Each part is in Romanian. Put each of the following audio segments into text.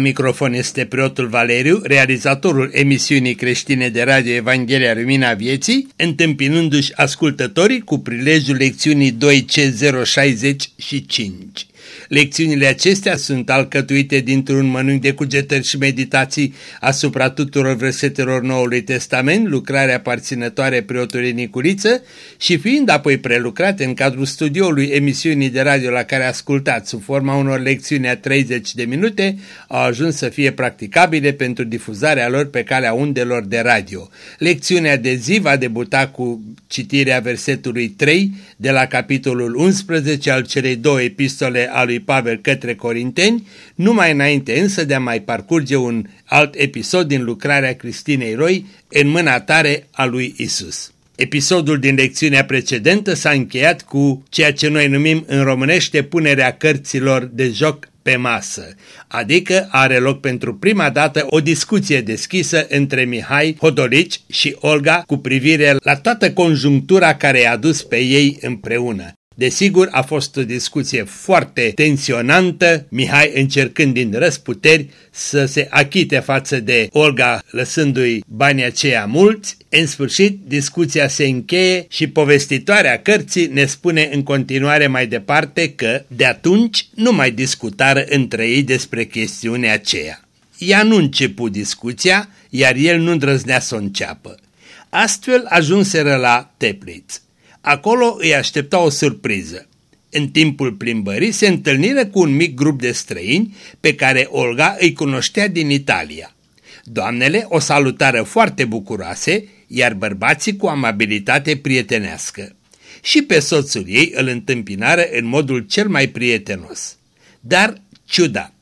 La microfon este preotul Valeriu, realizatorul emisiunii creștine de radio Evanghelia Lumina Vieții, întâmpinându-și ascultătorii cu prilejul lecțiunii 2C065. Lecțiunile acestea sunt alcătuite dintr-un mănânc de cugetări și meditații asupra tuturor versetelor Noului Testament, lucrarea aparținătoare preotului Nicuriță și fiind apoi prelucrate în cadrul studioului emisiunii de radio la care ascultați sub forma unor lecțiuni a 30 de minute, au ajuns să fie practicabile pentru difuzarea lor pe calea undelor de radio. Lecțiunea de zi va debuta cu citirea versetului 3 de la capitolul 11 al celei două epistole a lui Pavel către Corinteni, numai înainte însă de a mai parcurge un alt episod din lucrarea Cristinei Roi în mâna tare a lui Isus. Episodul din lecțiunea precedentă s-a încheiat cu ceea ce noi numim în românește punerea cărților de joc pe masă, adică are loc pentru prima dată o discuție deschisă între Mihai Hodolici și Olga cu privire la toată conjunctura care i-a dus pe ei împreună. Desigur, a fost o discuție foarte tensionantă, Mihai încercând din răsputeri să se achite față de Olga lăsându-i banii aceia mulți. În sfârșit, discuția se încheie și povestitoarea cărții ne spune în continuare mai departe că, de atunci, nu mai discutară între ei despre chestiunea aceea. Ea nu început discuția, iar el nu îndrăznea să o înceapă. Astfel ajunseră la Teplitz. Acolo îi aștepta o surpriză. În timpul plimbării se întâlniră cu un mic grup de străini pe care Olga îi cunoștea din Italia. Doamnele o salutară foarte bucuroase, iar bărbații cu amabilitate prietenească. Și pe soțul ei îl întâmpinară în modul cel mai prietenos. Dar ciudat.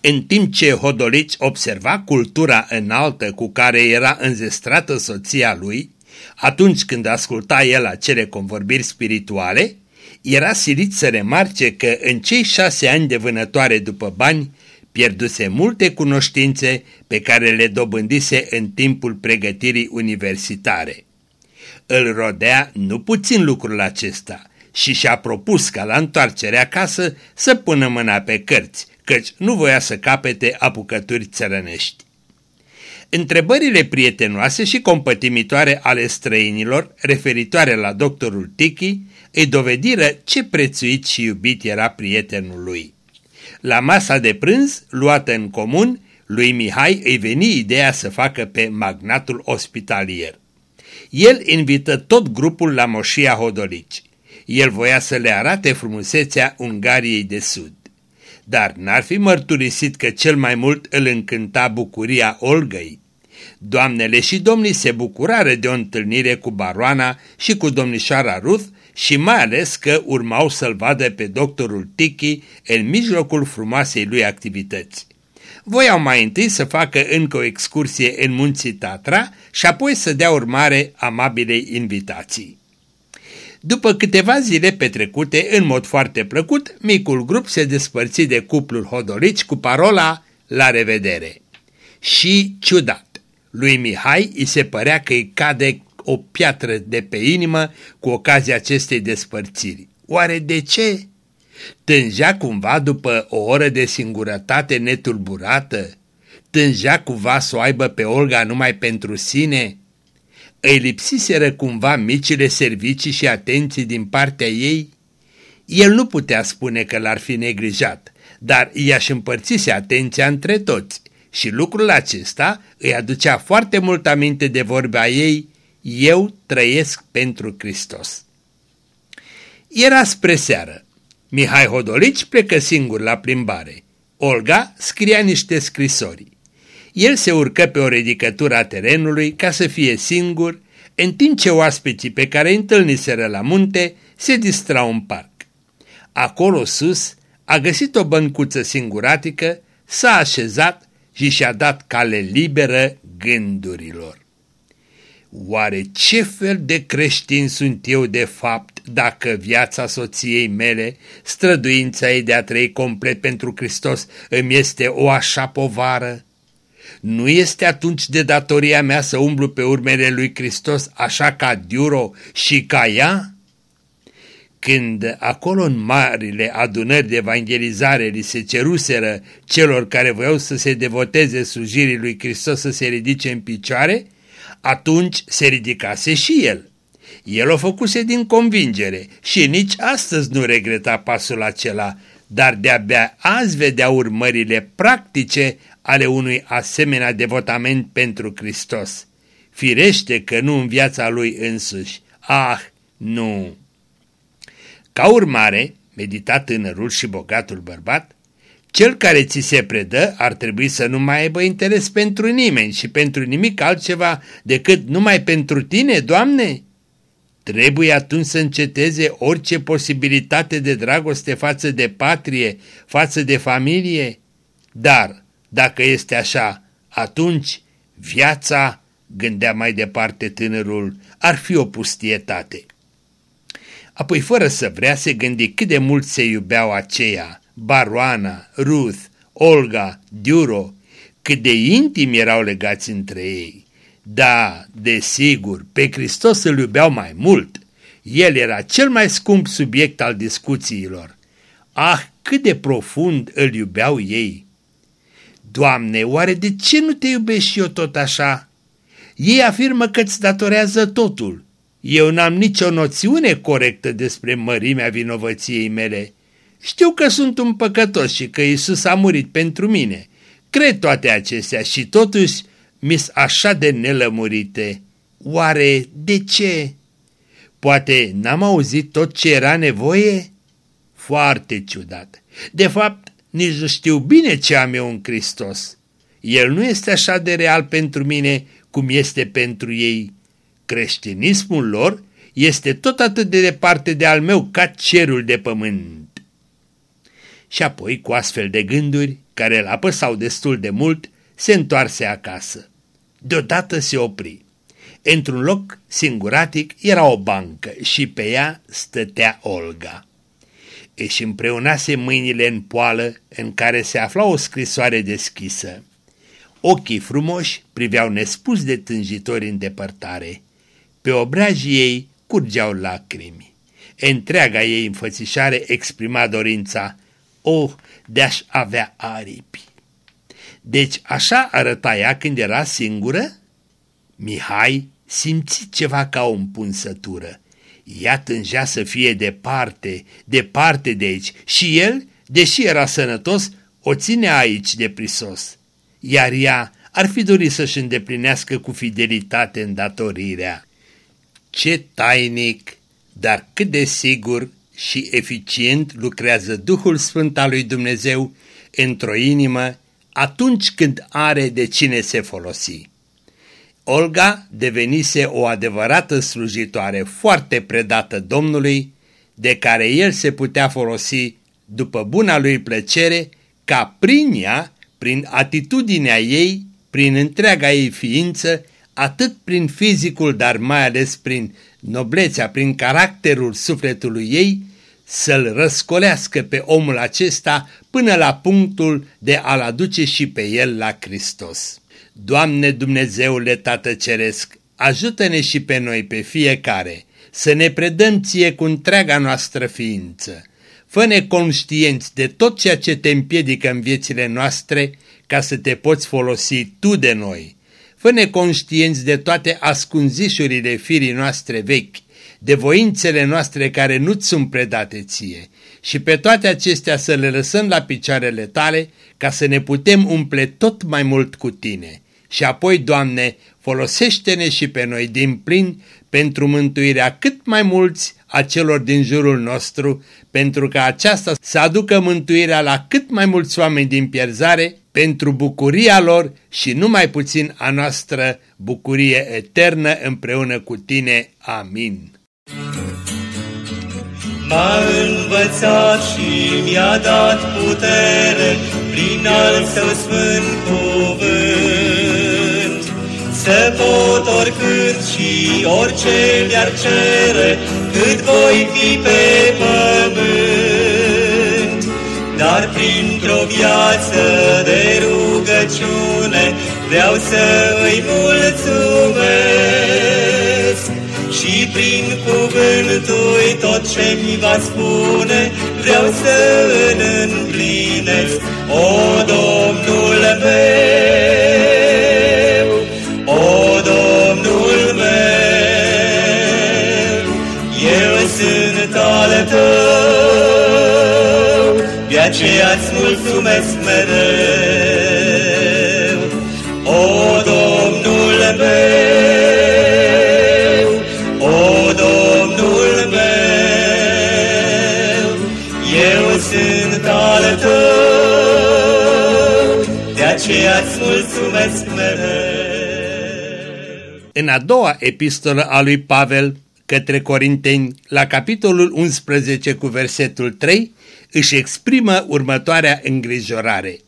În timp ce Hodolici observa cultura înaltă cu care era înzestrată soția lui, atunci când asculta el acele convorbiri spirituale, era silit să remarce că în cei șase ani de vânătoare după bani pierduse multe cunoștințe pe care le dobândise în timpul pregătirii universitare. Îl rodea nu puțin lucrul acesta și și-a propus ca la întoarcerea acasă să pună mâna pe cărți, căci nu voia să capete apucături țărănești. Întrebările prietenoase și compătimitoare ale străinilor, referitoare la doctorul Tiki, îi dovediră ce prețuit și iubit era prietenul lui. La masa de prânz, luată în comun, lui Mihai îi veni ideea să facă pe magnatul ospitalier. El invită tot grupul la moșia Hodolici. El voia să le arate frumusețea Ungariei de Sud. Dar n-ar fi mărturisit că cel mai mult îl încânta bucuria Olgăi. Doamnele și domnii se bucurară de o întâlnire cu baroana și cu domnișoara Ruth și mai ales că urmau să-l vadă pe doctorul Tiki în mijlocul frumoasei lui activități. Voiau mai întâi să facă încă o excursie în munții Tatra și apoi să dea urmare amabilei invitații. După câteva zile petrecute în mod foarte plăcut, micul grup se despărți de cuplul Hodolici cu parola La revedere! Și ciudat! Lui Mihai îi se părea că îi cade o piatră de pe inimă cu ocazia acestei despărțiri. Oare de ce? Tângea cumva după o oră de singurătate netulburată? Tângea cumva să o aibă pe Olga numai pentru sine? Îi lipsiseră cumva micile servicii și atenții din partea ei? El nu putea spune că l-ar fi neglijat, dar i-aș împărțise atenția între toți și lucrul acesta îi aducea foarte mult aminte de vorba ei, eu trăiesc pentru Hristos. Era spre seară. Mihai Hodolici plecă singur la plimbare. Olga scria niște scrisori. El se urcă pe o ridicătură a terenului ca să fie singur, în timp ce oaspeții pe care îi întâlniseră la munte se distrau în parc. Acolo sus a găsit o băncuță singuratică, s-a așezat și și-a dat cale liberă gândurilor. Oare ce fel de creștin sunt eu de fapt dacă viața soției mele, străduința ei de a trăi complet pentru Hristos, îmi este o așa povară? Nu este atunci de datoria mea să umblu pe urmele lui Hristos așa ca Diuro și ca ea? Când acolo în marile adunări de evangelizare li se ceruseră celor care voiau să se devoteze slujirii lui Hristos să se ridice în picioare, atunci se ridicase și el. El o făcuse din convingere și nici astăzi nu regreta pasul acela, dar de-abia azi vedea urmările practice ale unui asemenea devotament pentru Hristos. Firește că nu în viața lui însuși. Ah, nu! Ca urmare, medita tânărul și bogatul bărbat, cel care ți se predă ar trebui să nu mai aibă interes pentru nimeni și pentru nimic altceva decât numai pentru tine, Doamne? Trebuie atunci să înceteze orice posibilitate de dragoste față de patrie, față de familie? Dar, dacă este așa, atunci viața, gândea mai departe tânărul, ar fi o pustietate. Apoi, fără să vrea, se gândi cât de mult se iubeau aceia, Baroana, Ruth, Olga, Diuro, cât de intimi erau legați între ei. Da, desigur, pe Hristos îl iubeau mai mult. El era cel mai scump subiect al discuțiilor. Ah, cât de profund îl iubeau ei! Doamne, oare de ce nu te iubesc și eu tot așa? Ei afirmă că îți datorează totul. Eu n-am nicio noțiune corectă despre mărimea vinovăției mele. Știu că sunt un păcătos și că Isus a murit pentru mine. Cred toate acestea și totuși mis așa de nelămurite. Oare de ce? Poate n-am auzit tot ce era nevoie? Foarte ciudat. De fapt, nici nu știu bine ce am eu în Hristos. El nu este așa de real pentru mine cum este pentru ei. Creștinismul lor este tot atât de departe de al meu ca cerul de pământ. Și apoi, cu astfel de gânduri, care îl apăsau destul de mult, se întoarse acasă. Deodată se opri. Într-un loc singuratic era o bancă și pe ea stătea Olga. Își împreunase mâinile în poală în care se afla o scrisoare deschisă. Ochii frumoși priveau nespus de tânjitori în depărtare. Pe obrajii ei curgeau lacrimi. Întreaga ei înfățișare exprima dorința, oh, de-aș avea aripi. Deci așa arăta ea când era singură? Mihai simți ceva ca o împunsătură. Ea tângea să fie departe, departe de aici și el, deși era sănătos, o ține aici de prisos. Iar ea ar fi dorit să-și îndeplinească cu fidelitate îndatorirea. Ce tainic, dar cât de sigur și eficient lucrează Duhul Sfânt al lui Dumnezeu într-o inimă atunci când are de cine se folosi. Olga devenise o adevărată slujitoare foarte predată Domnului, de care el se putea folosi după buna lui plăcere, ca prin ea, prin atitudinea ei, prin întreaga ei ființă, atât prin fizicul, dar mai ales prin noblețea, prin caracterul sufletului ei, să-l răscolească pe omul acesta până la punctul de a-l aduce și pe el la Hristos. Doamne Dumnezeule Tată Ceresc, ajută-ne și pe noi, pe fiecare, să ne predăm ție cu întreaga noastră ființă. Fă-ne conștienți de tot ceea ce te împiedică în viețile noastre ca să te poți folosi tu de noi Fă-ne conștienți de toate ascunzișurile firii noastre vechi, de voințele noastre care nu-ți sunt predate ție și pe toate acestea să le lăsăm la picioarele tale ca să ne putem umple tot mai mult cu tine. Și apoi, Doamne, folosește-ne și pe noi din plin pentru mântuirea cât mai mulți a celor din jurul nostru, pentru ca aceasta să aducă mântuirea la cât mai mulți oameni din pierzare pentru bucuria lor și numai puțin a noastră bucurie eternă împreună cu tine. Amin. M-a învățat și mi-a dat putere prin al său sfânt cuvânt. Să pot oricând și orice mi-ar cere, cât voi fi pe pământ dar printr-o viață de rugăciune vreau să îi mulțumesc. Și prin cuvântul tot ce-mi va spune, vreau să îl împlinesc, o Domnul meu, de aceea-ți mulțumesc mereu, o Domnul meu, o Domnul meu, eu sunt al tău, de aceea-ți mulțumesc mereu. În a doua epistolă a lui Pavel către Corinteni, la capitolul 11 cu versetul 3, își exprimă următoarea îngrijorare.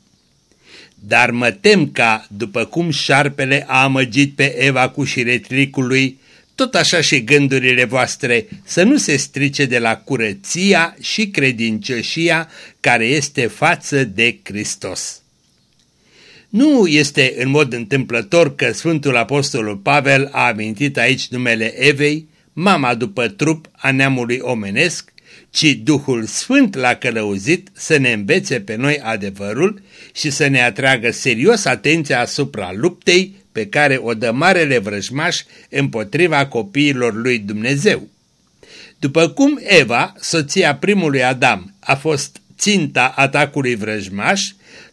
Dar mă tem ca, după cum șarpele a amăgit pe Eva cu șiretlicul lui, tot așa și gândurile voastre să nu se strice de la curăția și credincioșia care este față de Hristos. Nu este în mod întâmplător că Sfântul Apostolul Pavel a amintit aici numele Evei, mama după trup a neamului omenesc, ci Duhul Sfânt l-a călăuzit să ne învețe pe noi adevărul și să ne atragă serios atenția asupra luptei pe care o dă marele vrăjmaș împotriva copiilor lui Dumnezeu. După cum Eva, soția primului Adam, a fost ținta atacului vrăjmaș,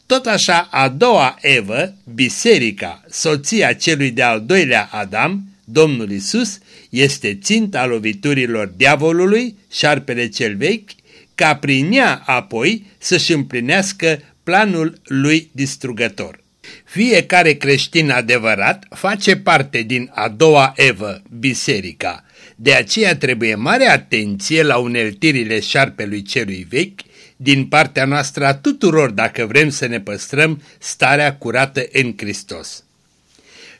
tot așa a doua Evă, biserica, soția celui de-al doilea Adam, Domnul Isus, este ținta loviturilor diavolului, șarpele cel vechi, ca prin ea apoi să-și împlinească planul lui distrugător. Fiecare creștin adevărat face parte din a doua evă, biserica. De aceea trebuie mare atenție la uneltirile șarpelui celui vechi din partea noastră a tuturor dacă vrem să ne păstrăm starea curată în Hristos.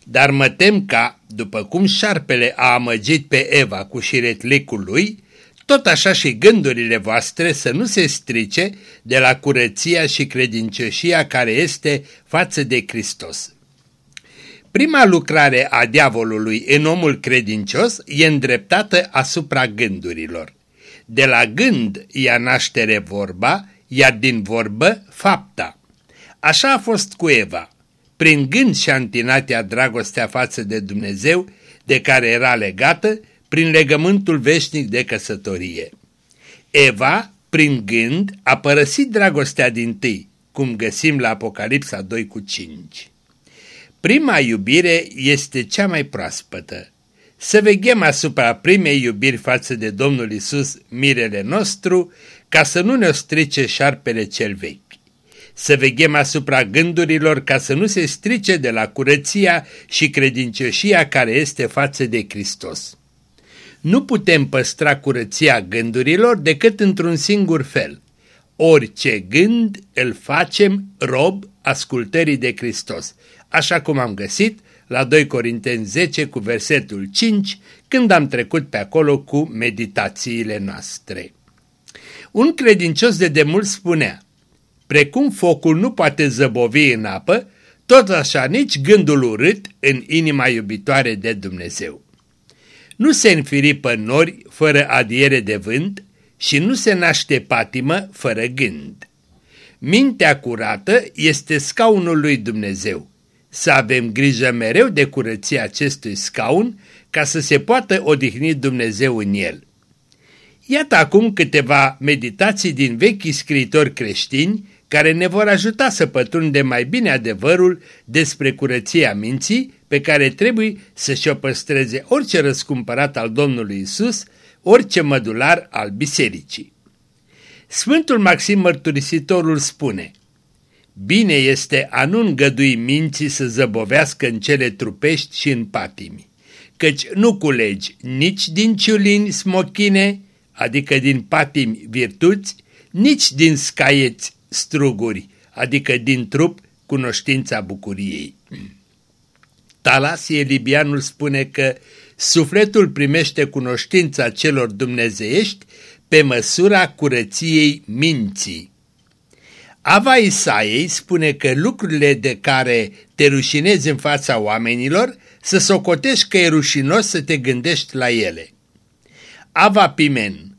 Dar mă tem ca, după cum șarpele a amăgit pe Eva cu șiretlicul lui, tot așa și gândurile voastre să nu se strice de la curăția și credincioșia care este față de Hristos. Prima lucrare a diavolului în omul credincios e îndreptată asupra gândurilor. De la gând ia naștere vorba, iar din vorbă fapta. Așa a fost cu Eva. Prin gând și antinatea dragostea față de Dumnezeu, de care era legată, prin legământul veșnic de căsătorie. Eva, prin gând, a părăsit dragostea din tâi, cum găsim la Apocalipsa 2 cu 5. Prima iubire este cea mai proaspătă. Să veghem asupra primei iubiri față de Domnul Isus, mirele nostru, ca să nu ne strice șarpele cel vechi. Să veghem asupra gândurilor ca să nu se strice de la curăția și credincioșia care este față de Hristos. Nu putem păstra curăția gândurilor decât într-un singur fel. Orice gând îl facem rob ascultării de Hristos, așa cum am găsit la 2 Corinteni 10 cu versetul 5, când am trecut pe acolo cu meditațiile noastre. Un credincios de demult spunea, precum focul nu poate zăbovi în apă, tot așa nici gândul urât în inima iubitoare de Dumnezeu. Nu se înfiripă nori fără adiere de vânt și nu se naște patimă fără gând. Mintea curată este scaunul lui Dumnezeu. Să avem grijă mereu de curăția acestui scaun ca să se poată odihni Dumnezeu în el. Iată acum câteva meditații din vechi scriitori creștini care ne vor ajuta să pătrundem mai bine adevărul despre curăția minții pe care trebuie să și-o păstreze orice răscumpărat al Domnului Isus, orice mădular al bisericii. Sfântul Maxim Mărturisitorul spune Bine este a nu îngădui minții să zăbovească în cele trupești și în patimi, căci nu culegi nici din ciulini smochine, adică din patimi virtuți, nici din scaieți struguri, adică din trup cunoștința bucuriei. Talasie Libianul spune că sufletul primește cunoștința celor dumnezeiești pe măsura curăției minții. Ava Isaiei spune că lucrurile de care te rușinezi în fața oamenilor să socotești că e rușinos să te gândești la ele. Ava Pimen.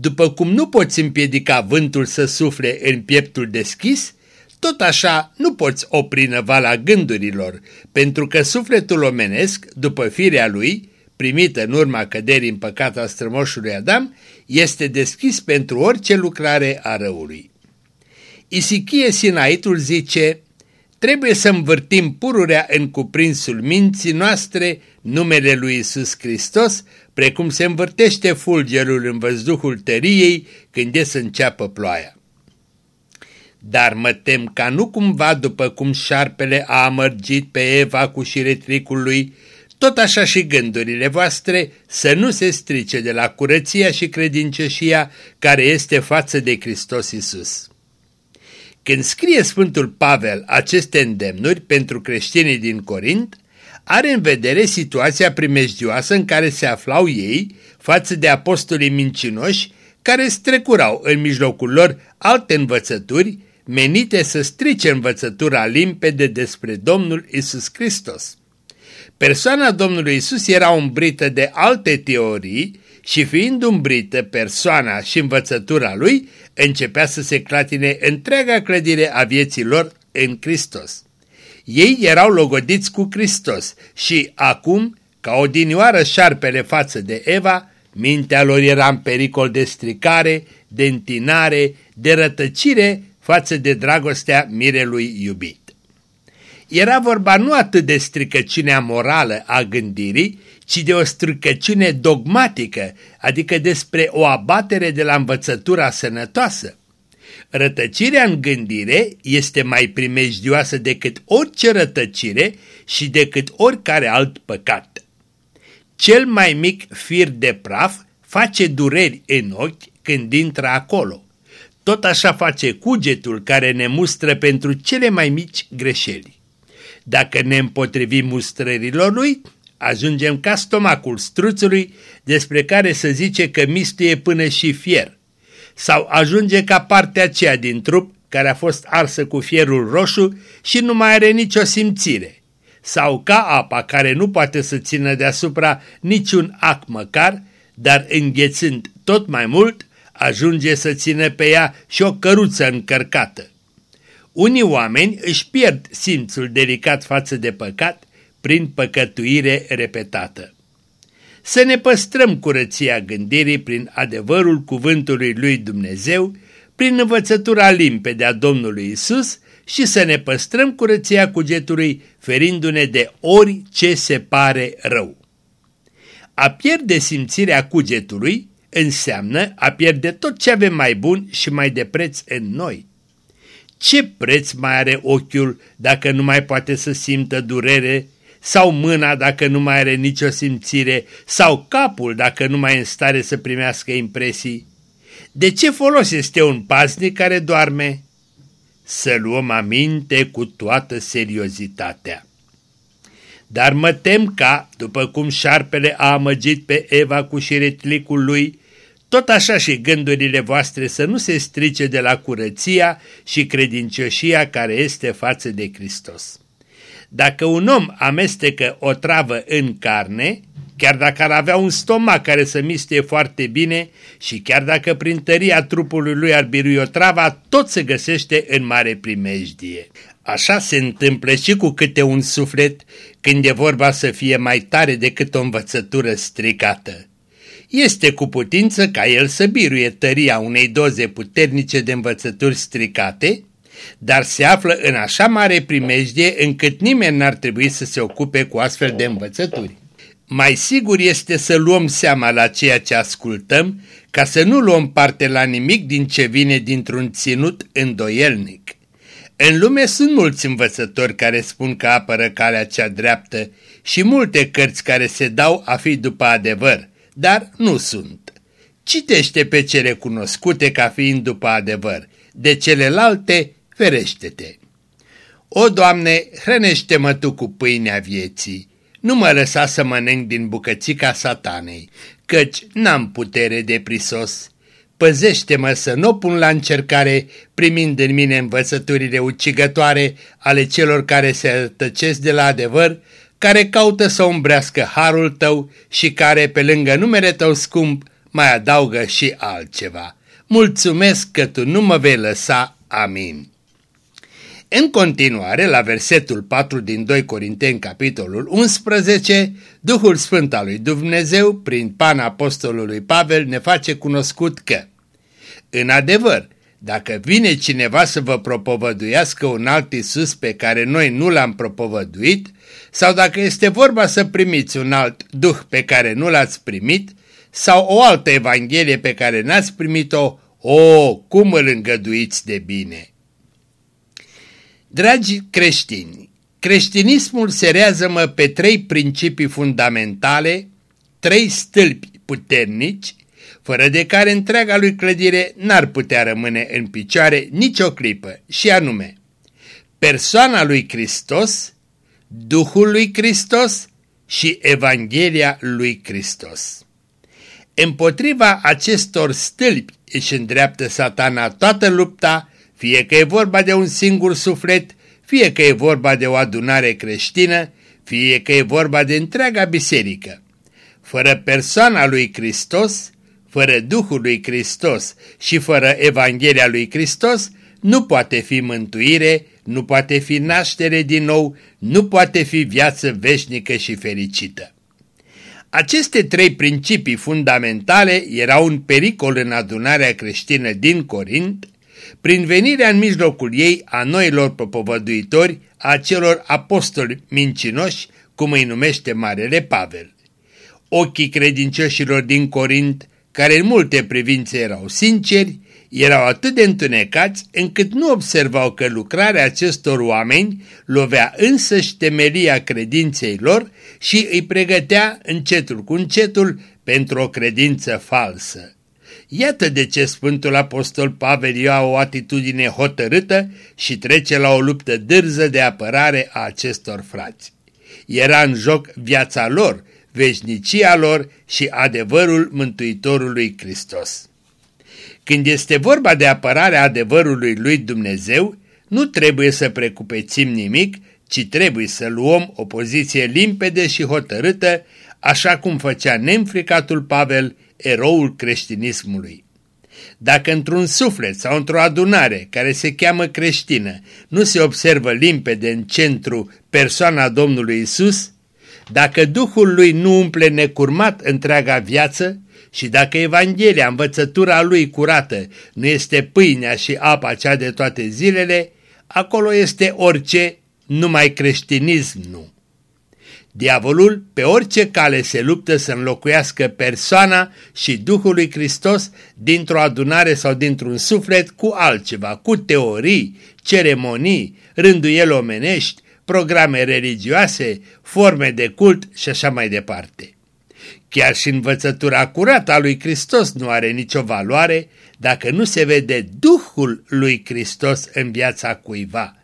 După cum nu poți împiedica vântul să sufle în pieptul deschis, tot așa nu poți opri năvala gândurilor, pentru că sufletul omenesc, după firea lui, primită în urma căderii în păcat a strămoșului Adam, este deschis pentru orice lucrare a răului. Isichie Sinaitul zice, trebuie să învârtim pururea în cuprinsul minții noastre numele lui Isus Hristos, precum se învârtește fulgerul în văzduhul tăriei când e să înceapă ploaia. Dar mă tem ca nu cumva după cum șarpele a amărgit pe Eva cu șiretricul lui, tot așa și gândurile voastre să nu se strice de la curăția și credincioșia care este față de Hristos Isus. Când scrie Sfântul Pavel aceste îndemnuri pentru creștinii din Corint, are în vedere situația primejdioasă în care se aflau ei față de apostolii mincinoși care strecurau în mijlocul lor alte învățături menite să strice învățătura limpede despre Domnul Isus Hristos. Persoana Domnului Isus era umbrită de alte teorii și fiind umbrită persoana și învățătura lui, începea să se clatine întreaga clădire a vieții lor în Hristos. Ei erau logodiți cu Hristos și acum, ca o dinioară șarpele față de Eva, mintea lor era în pericol de stricare, de întinare, de rătăcire față de dragostea mirelui iubit. Era vorba nu atât de stricăciunea morală a gândirii, ci de o stricăciune dogmatică, adică despre o abatere de la învățătura sănătoasă. Rătăcirea în gândire este mai primejdioasă decât orice rătăcire și decât oricare alt păcat. Cel mai mic fir de praf face dureri în ochi când intră acolo. Tot așa face cugetul care ne mustră pentru cele mai mici greșeli. Dacă ne împotrivim mustrărilor lui, ajungem ca stomacul struțului despre care se zice că mistuie până și fier. Sau ajunge ca partea aceea din trup care a fost arsă cu fierul roșu și nu mai are nicio simțire. Sau ca apa care nu poate să țină deasupra niciun ac măcar, dar înghețând tot mai mult, ajunge să țină pe ea și o căruță încărcată. Unii oameni își pierd simțul delicat față de păcat prin păcătuire repetată. Să ne păstrăm curăția gândirii prin adevărul cuvântului lui Dumnezeu, prin învățătura limpede a Domnului Isus și să ne păstrăm curăția cugetului ferindu-ne de orice se pare rău. A pierde simțirea cugetului înseamnă a pierde tot ce avem mai bun și mai de preț în noi. Ce preț mai are ochiul dacă nu mai poate să simtă durere, sau mâna dacă nu mai are nicio simțire, sau capul dacă nu mai e în stare să primească impresii? De ce folos este un paznic care doarme? Să luăm aminte cu toată seriozitatea. Dar mă tem ca, după cum șarpele a amăgit pe Eva cu șiretlicul lui, tot așa și gândurile voastre să nu se strice de la curăția și credincioșia care este față de Hristos. Dacă un om amestecă o travă în carne, chiar dacă ar avea un stomac care să mistie foarte bine și chiar dacă prin tăria trupului lui ar birui o travă, tot se găsește în mare primejdie. Așa se întâmplă și cu câte un suflet când e vorba să fie mai tare decât o învățătură stricată este cu putință ca el să biruie tăria unei doze puternice de învățături stricate, dar se află în așa mare primejdie încât nimeni n-ar trebui să se ocupe cu astfel de învățături. Mai sigur este să luăm seama la ceea ce ascultăm, ca să nu luăm parte la nimic din ce vine dintr-un ținut îndoielnic. În lume sunt mulți învățători care spun că apără calea cea dreaptă și multe cărți care se dau a fi după adevăr, dar nu sunt. Citește pe cele cunoscute ca fiind după adevăr, de celelalte ferește-te. O, Doamne, hrănește-mă Tu cu pâinea vieții, nu mă lăsa să mănânc din bucățica satanei, căci n-am putere de prisos. Păzește-mă să nu pun la încercare, primind în mine învățăturile ucigătoare ale celor care se tăcesc de la adevăr care caută să umbrească harul tău și care, pe lângă numele tău scump, mai adaugă și altceva. Mulțumesc că tu nu mă vei lăsa. Amin. În continuare, la versetul 4 din 2 Corinteni, capitolul 11, Duhul Sfânt al lui Dumnezeu, prin pana apostolului Pavel, ne face cunoscut că, în adevăr, dacă vine cineva să vă propovăduiască un alt Isus pe care noi nu l-am propovăduit, sau dacă este vorba să primiți un alt Duh pe care nu l-ați primit, sau o altă Evanghelie pe care n-ați primit-o, o, cum îl îngăduiți de bine! Dragi creștini, creștinismul se rează-mă pe trei principii fundamentale, trei stâlpi puternici, fără de care întreaga lui clădire n-ar putea rămâne în picioare nicio clipă, și anume persoana lui Hristos, Duhul lui Hristos și Evanghelia lui Hristos. Împotriva acestor stâlpi își îndreaptă satana toată lupta fie că e vorba de un singur suflet, fie că e vorba de o adunare creștină, fie că e vorba de întreaga biserică. Fără persoana lui Hristos, fără Duhul lui Hristos și fără Evanghelia lui Hristos, nu poate fi mântuire, nu poate fi naștere din nou, nu poate fi viață veșnică și fericită. Aceste trei principii fundamentale erau un pericol în adunarea creștină din Corint, prin venirea în mijlocul ei a noilor propovăduitori, a celor apostoli mincinoși, cum îi numește Marele Pavel. Ochii credincioșilor din Corint, care în multe privințe erau sinceri, erau atât de întunecați încât nu observau că lucrarea acestor oameni lovea însăși temelia credinței lor și îi pregătea încetul cu încetul pentru o credință falsă. Iată de ce Sfântul Apostol Pavel ia o atitudine hotărâtă și trece la o luptă dârză de apărare a acestor frați. Era în joc viața lor, veșnicia lor și adevărul Mântuitorului Hristos. Când este vorba de apărarea adevărului lui Dumnezeu, nu trebuie să precupețim nimic, ci trebuie să luăm o poziție limpede și hotărâtă, așa cum făcea nemfricatul Pavel eroul creștinismului. Dacă într-un suflet sau într-o adunare care se cheamă creștină nu se observă limpede în centru persoana Domnului Isus, dacă Duhul lui nu umple necurmat întreaga viață și dacă Evanghelia, învățătura lui curată, nu este pâinea și apa cea de toate zilele, acolo este orice, numai creștinism nu. Diavolul pe orice cale se luptă să înlocuiască persoana și Duhul lui Hristos dintr-o adunare sau dintr-un suflet cu altceva, cu teorii, ceremonii, rânduieli omenești, programe religioase, forme de cult și așa mai departe. Chiar și învățătura curată a lui Hristos nu are nicio valoare dacă nu se vede Duhul lui Hristos în viața cuiva.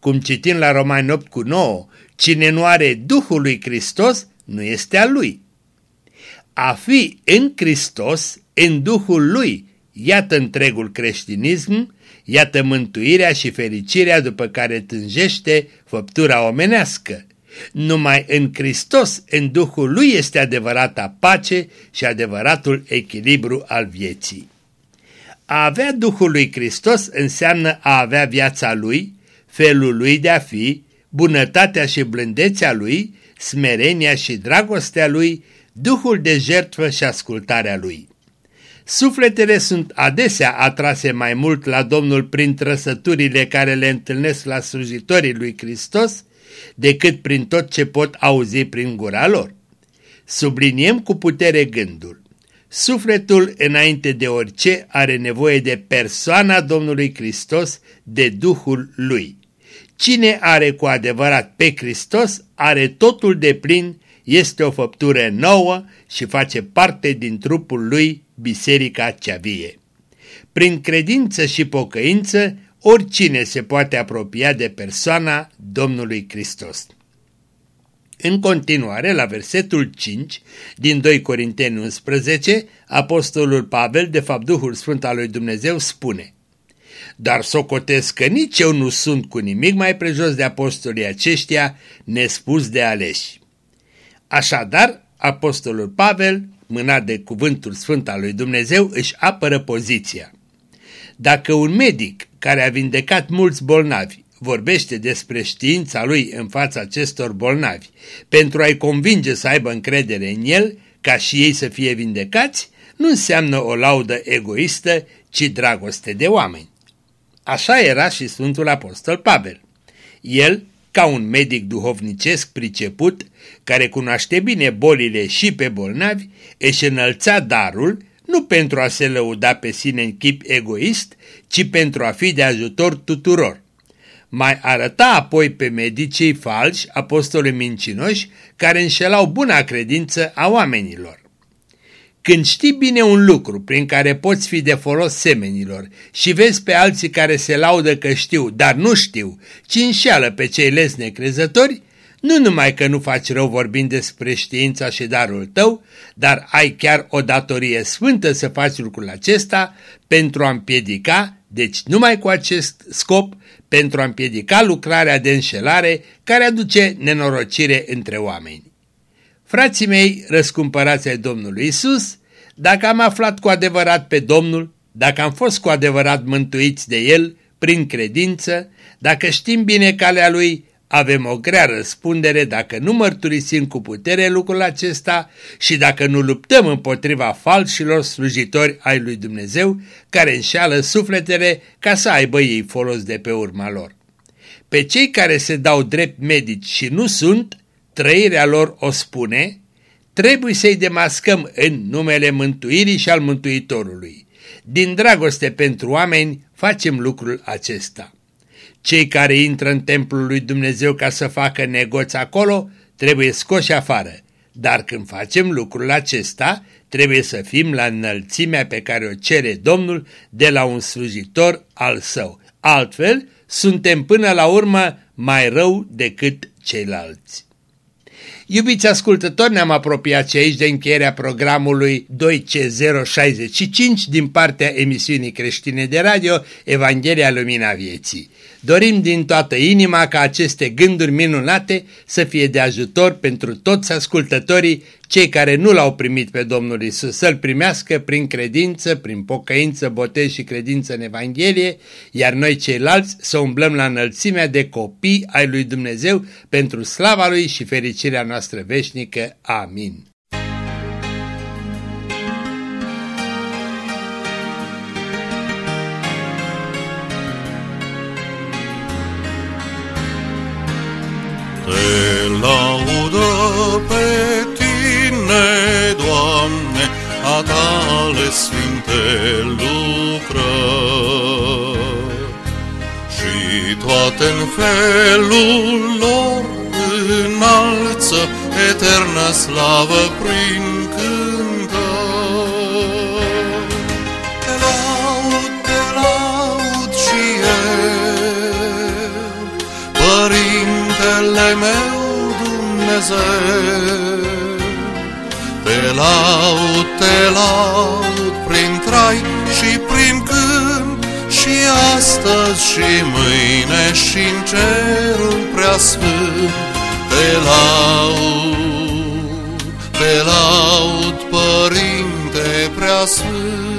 Cum citim la Romani 8 cu 9, Cine nu are Duhul lui Hristos nu este al lui. A fi în Hristos, în Duhul lui, iată întregul creștinism, iată mântuirea și fericirea după care tânjește făptura omenească. Numai în Hristos, în Duhul lui este adevărata pace și adevăratul echilibru al vieții. A avea Duhul lui Hristos înseamnă a avea viața lui, felul lui de a fi, bunătatea și blândețea lui, smerenia și dragostea lui, duhul de jertfă și ascultarea lui. Sufletele sunt adesea atrase mai mult la Domnul prin trăsăturile care le întâlnesc la slujitorii lui Hristos, decât prin tot ce pot auzi prin gura lor. Subliniem cu putere gândul. Sufletul, înainte de orice, are nevoie de persoana Domnului Hristos, de Duhul lui. Cine are cu adevărat pe Hristos are totul de plin, este o făptură nouă și face parte din trupul lui Biserica cea vie. Prin credință și pocăință, oricine se poate apropia de persoana Domnului Hristos. În continuare, la versetul 5 din 2 Corinteni 11, Apostolul Pavel, de fapt Duhul Sfânt al lui Dumnezeu, spune – dar socotesc că nici eu nu sunt cu nimic mai prejos de apostolii aceștia nespus de aleși. Așadar, apostolul Pavel mânat de cuvântul sfânt al lui Dumnezeu, își apără poziția. Dacă un medic care a vindecat mulți bolnavi vorbește despre știința lui în fața acestor bolnavi pentru a-i convinge să aibă încredere în el, ca și ei să fie vindecați, nu înseamnă o laudă egoistă, ci dragoste de oameni. Așa era și Sfântul Apostol Pavel. El, ca un medic duhovnicesc priceput, care cunoaște bine bolile și pe bolnavi, își înălța darul nu pentru a se lăuda pe sine în chip egoist, ci pentru a fi de ajutor tuturor. Mai arăta apoi pe medicii falși, apostoli mincinoși, care înșelau buna credință a oamenilor. Când știi bine un lucru prin care poți fi de folos semenilor și vezi pe alții care se laudă că știu, dar nu știu, ci înșeală pe cei les necrezători, nu numai că nu faci rău vorbind despre știința și darul tău, dar ai chiar o datorie sfântă să faci lucrul acesta pentru a împiedica, deci numai cu acest scop, pentru a împiedica lucrarea de înșelare care aduce nenorocire între oameni. Frații mei, răscumpărați ai Domnului Isus, dacă am aflat cu adevărat pe Domnul, dacă am fost cu adevărat mântuiți de El prin credință, dacă știm bine calea Lui, avem o grea răspundere dacă nu mărturisim cu putere lucrul acesta și dacă nu luptăm împotriva falșilor slujitori ai lui Dumnezeu care înșeală sufletele ca să aibă ei folos de pe urma lor. Pe cei care se dau drept medici și nu sunt, trăirea lor o spune, trebuie să-i demascăm în numele mântuirii și al Mântuitorului. Din dragoste pentru oameni facem lucrul acesta. Cei care intră în templul lui Dumnezeu ca să facă negoți acolo trebuie scoși afară, dar când facem lucrul acesta trebuie să fim la înălțimea pe care o cere Domnul de la un slujitor al său. Altfel, suntem până la urmă mai rău decât ceilalți. Iubiți ascultători, ne-am apropiat și aici de încheierea programului 2C065 din partea emisiunii creștine de radio Evanghelia Lumina Vieții. Dorim din toată inima ca aceste gânduri minunate să fie de ajutor pentru toți ascultătorii, cei care nu l-au primit pe Domnul Isus, să-L primească prin credință, prin pocăință, botez și credință în Evanghelie, iar noi ceilalți să umblăm la înălțimea de copii ai lui Dumnezeu pentru slava Lui și fericirea noastră veșnică. Amin. Te laudă pe tine, Doamne, a tale sfinte lucrări. Și toate în felul lor înalță eterna slavă prin cântări. Te laud, te laud și eu, Părinte, Părintele meu Dumnezeu. Te laud, te laud prin trai și prin cânt și astăzi și mâine și în cerul preasfânt. Te laud, te laud, Părinte preasfânt.